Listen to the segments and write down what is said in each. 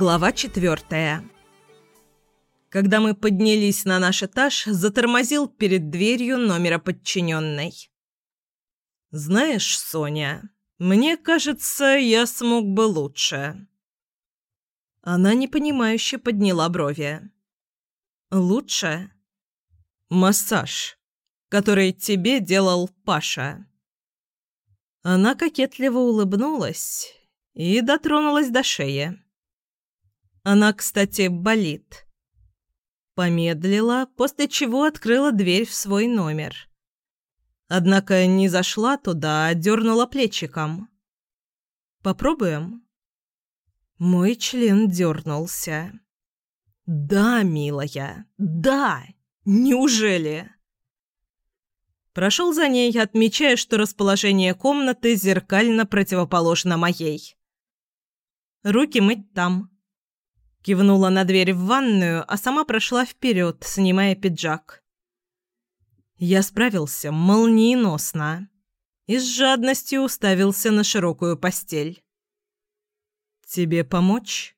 Глава четвертая. Когда мы поднялись на наш этаж, затормозил перед дверью номера подчиненной. «Знаешь, Соня, мне кажется, я смог бы лучше». Она непонимающе подняла брови. «Лучше?» «Массаж, который тебе делал Паша». Она кокетливо улыбнулась и дотронулась до шеи. Она, кстати, болит. Помедлила, после чего открыла дверь в свой номер. Однако не зашла туда, а дернула плечиком. «Попробуем?» Мой член дернулся. «Да, милая, да! Неужели?» Прошел за ней, отмечая, что расположение комнаты зеркально противоположно моей. «Руки мыть там», Кивнула на дверь в ванную, а сама прошла вперед, снимая пиджак. Я справился молниеносно и с жадностью уставился на широкую постель. «Тебе помочь?»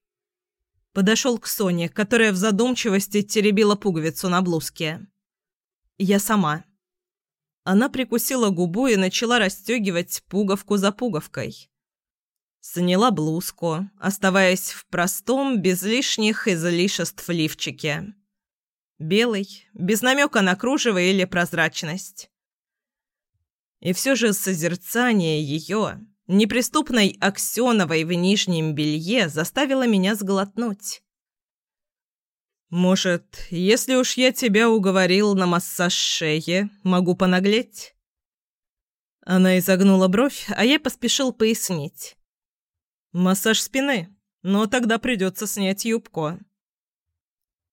Подошел к Соне, которая в задумчивости теребила пуговицу на блузке. «Я сама». Она прикусила губу и начала расстегивать пуговку за пуговкой. Сняла блузку, оставаясь в простом, без лишних излишеств лифчике. Белый, без намека на кружево или прозрачность. И все же созерцание ее, неприступной Аксеновой в нижнем белье, заставило меня сглотнуть. «Может, если уж я тебя уговорил на массаж шеи, могу понаглеть?» Она изогнула бровь, а я поспешил пояснить. «Массаж спины, но тогда придется снять юбку».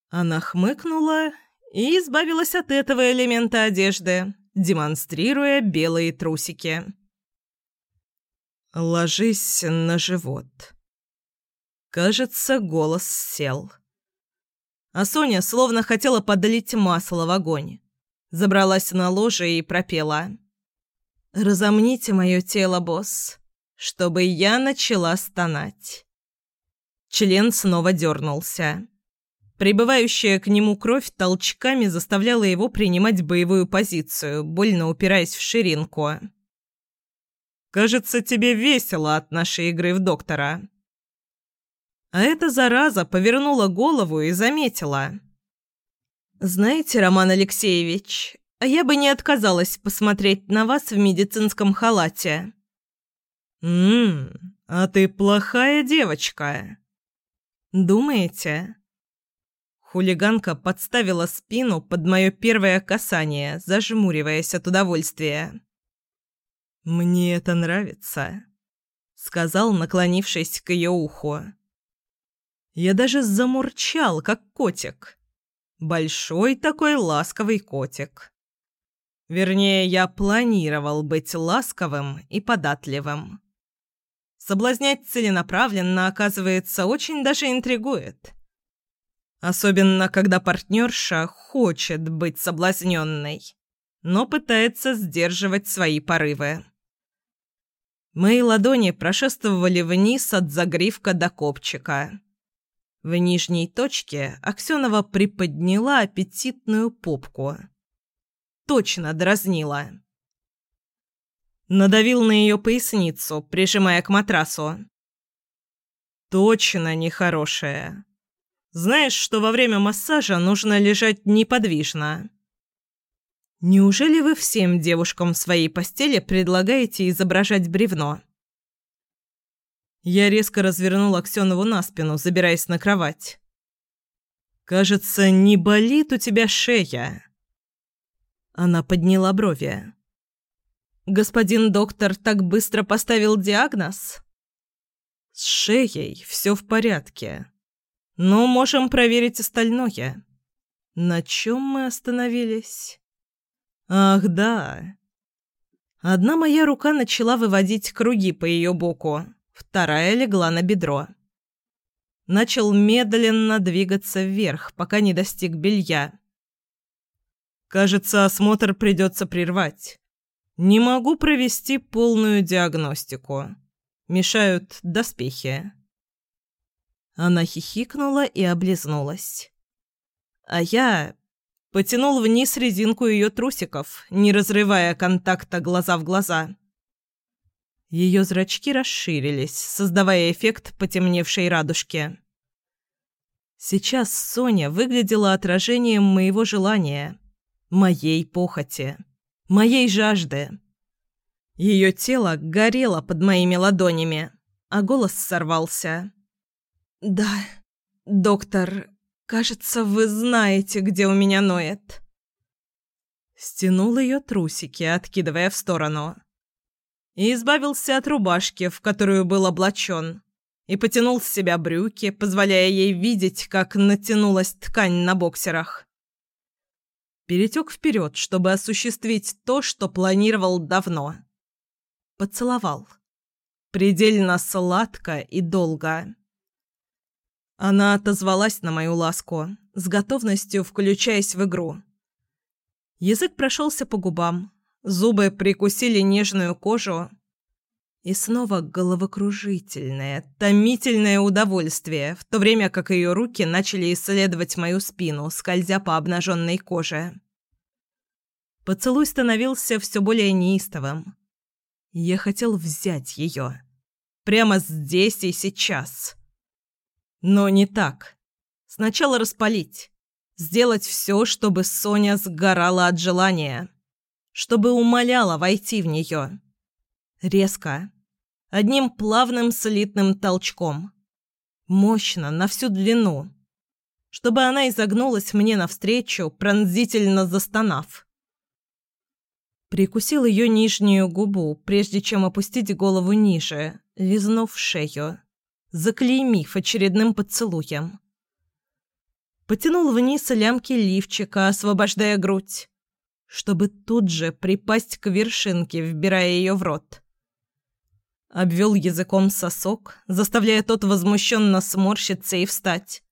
Она хмыкнула и избавилась от этого элемента одежды, демонстрируя белые трусики. «Ложись на живот». Кажется, голос сел. А Соня словно хотела подлить масло в огонь. Забралась на ложе и пропела. «Разомните мое тело, босс чтобы я начала стонать. Член снова дернулся. Прибывающая к нему кровь толчками заставляла его принимать боевую позицию, больно упираясь в ширинку. «Кажется, тебе весело от нашей игры в доктора». А эта зараза повернула голову и заметила. «Знаете, Роман Алексеевич, я бы не отказалась посмотреть на вас в медицинском халате». «Ммм, а ты плохая девочка». «Думаете?» Хулиганка подставила спину под мое первое касание, зажмуриваясь от удовольствия. «Мне это нравится», — сказал, наклонившись к ее уху. Я даже замурчал, как котик. Большой такой ласковый котик. Вернее, я планировал быть ласковым и податливым. Соблазнять целенаправленно, оказывается, очень даже интригует. Особенно, когда партнерша хочет быть соблазненной, но пытается сдерживать свои порывы. Мои ладони прошествовали вниз от загривка до копчика. В нижней точке Аксенова приподняла аппетитную попку. Точно дразнила. Надавил на ее поясницу, прижимая к матрасу. «Точно нехорошая. Знаешь, что во время массажа нужно лежать неподвижно?» «Неужели вы всем девушкам в своей постели предлагаете изображать бревно?» Я резко развернул Аксенову на спину, забираясь на кровать. «Кажется, не болит у тебя шея?» Она подняла брови. Господин доктор так быстро поставил диагноз? С шеей все в порядке. Но можем проверить остальное. На чем мы остановились? Ах, да. Одна моя рука начала выводить круги по ее боку, вторая легла на бедро. Начал медленно двигаться вверх, пока не достиг белья. Кажется, осмотр придется прервать. Не могу провести полную диагностику. Мешают доспехи. Она хихикнула и облизнулась. А я потянул вниз резинку ее трусиков, не разрывая контакта глаза в глаза. Ее зрачки расширились, создавая эффект потемневшей радужки. Сейчас Соня выглядела отражением моего желания, моей похоти, моей жажды. Ее тело горело под моими ладонями, а голос сорвался. «Да, доктор, кажется, вы знаете, где у меня ноет». Стянул ее трусики, откидывая в сторону. И избавился от рубашки, в которую был облачен, и потянул с себя брюки, позволяя ей видеть, как натянулась ткань на боксерах. Перетек вперед, чтобы осуществить то, что планировал давно. Поцеловал. Предельно сладко и долго. Она отозвалась на мою ласку, с готовностью включаясь в игру. Язык прошелся по губам, зубы прикусили нежную кожу. И снова головокружительное, томительное удовольствие, в то время как ее руки начали исследовать мою спину, скользя по обнаженной коже. Поцелуй становился все более неистовым. Я хотел взять ее. Прямо здесь и сейчас. Но не так. Сначала распалить. Сделать все, чтобы Соня сгорала от желания. Чтобы умоляла войти в нее. Резко. Одним плавным слитным толчком. Мощно, на всю длину. Чтобы она изогнулась мне навстречу, пронзительно застонав. Прикусил ее нижнюю губу, прежде чем опустить голову ниже, лизнув шею заклеймив очередным поцелуем. Потянул вниз лямки лифчика, освобождая грудь, чтобы тут же припасть к вершинке, вбирая ее в рот. Обвел языком сосок, заставляя тот возмущенно сморщиться и встать.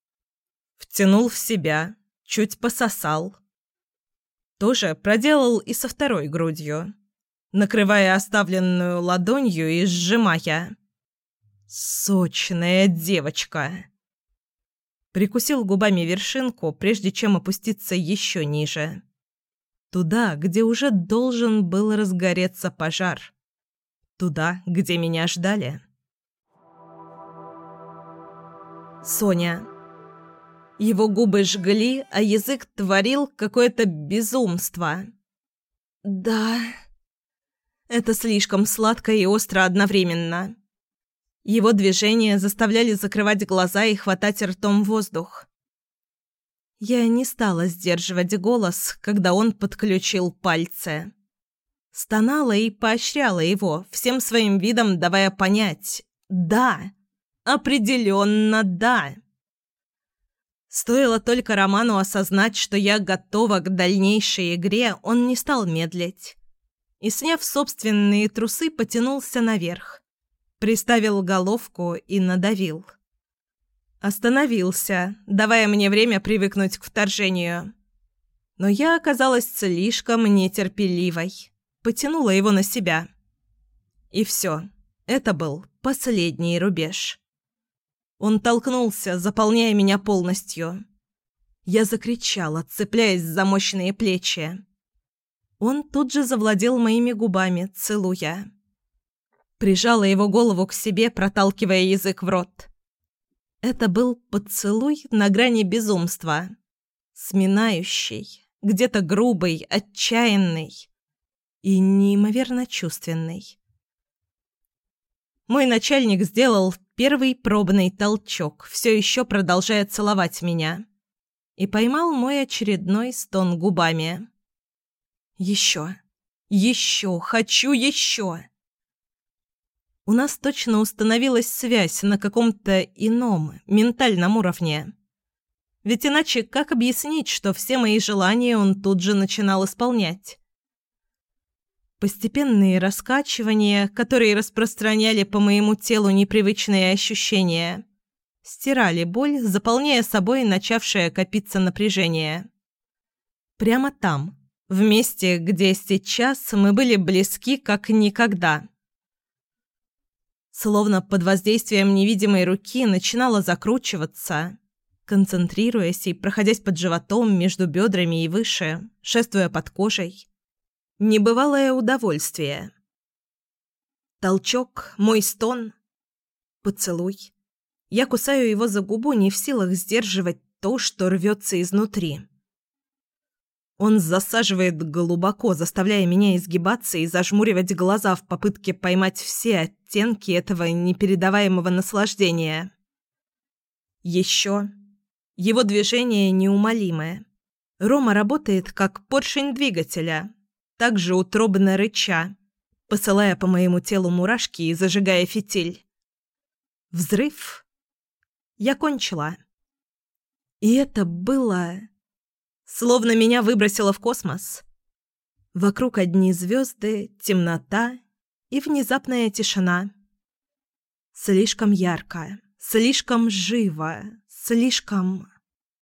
Втянул в себя, чуть пососал. Тоже проделал и со второй грудью, накрывая оставленную ладонью и сжимая. Сочная девочка. Прикусил губами вершинку, прежде чем опуститься еще ниже. Туда, где уже должен был разгореться пожар. Туда, где меня ждали. Соня. Его губы жгли, а язык творил какое-то безумство. Да. Это слишком сладко и остро одновременно. Его движения заставляли закрывать глаза и хватать ртом воздух. Я не стала сдерживать голос, когда он подключил пальцы. Стонала и поощряла его, всем своим видом давая понять «да». Определенно «да». Стоило только Роману осознать, что я готова к дальнейшей игре, он не стал медлить. И, сняв собственные трусы, потянулся наверх. Приставил головку и надавил. Остановился, давая мне время привыкнуть к вторжению. Но я оказалась слишком нетерпеливой. Потянула его на себя. И все. Это был последний рубеж. Он толкнулся, заполняя меня полностью. Я закричала, цепляясь за мощные плечи. Он тут же завладел моими губами, целуя. Прижала его голову к себе, проталкивая язык в рот. Это был поцелуй на грани безумства. Сминающий, где-то грубый, отчаянный и неимоверно чувственный. Мой начальник сделал первый пробный толчок, все еще продолжая целовать меня, и поймал мой очередной стон губами. «Еще! Еще! Хочу еще!» У нас точно установилась связь на каком-то ином, ментальном уровне. Ведь иначе как объяснить, что все мои желания он тут же начинал исполнять? Постепенные раскачивания, которые распространяли по моему телу непривычные ощущения, стирали боль, заполняя собой начавшее копиться напряжение. Прямо там, в месте, где сейчас мы были близки как никогда. Словно под воздействием невидимой руки начинала закручиваться, концентрируясь и проходясь под животом между бедрами и выше, шествуя под кожей. Небывалое удовольствие. Толчок, мой стон, поцелуй. Я кусаю его за губу, не в силах сдерживать то, что рвется изнутри. Он засаживает глубоко, заставляя меня изгибаться и зажмуривать глаза в попытке поймать все оттенки этого непередаваемого наслаждения. Еще. Его движение неумолимое. Рома работает как поршень двигателя, также утробно рыча, посылая по моему телу мурашки и зажигая фитиль. Взрыв. Я кончила. И это было... Словно меня выбросило в космос. Вокруг одни звезды, темнота и внезапная тишина. Слишком ярко, слишком живо, слишком...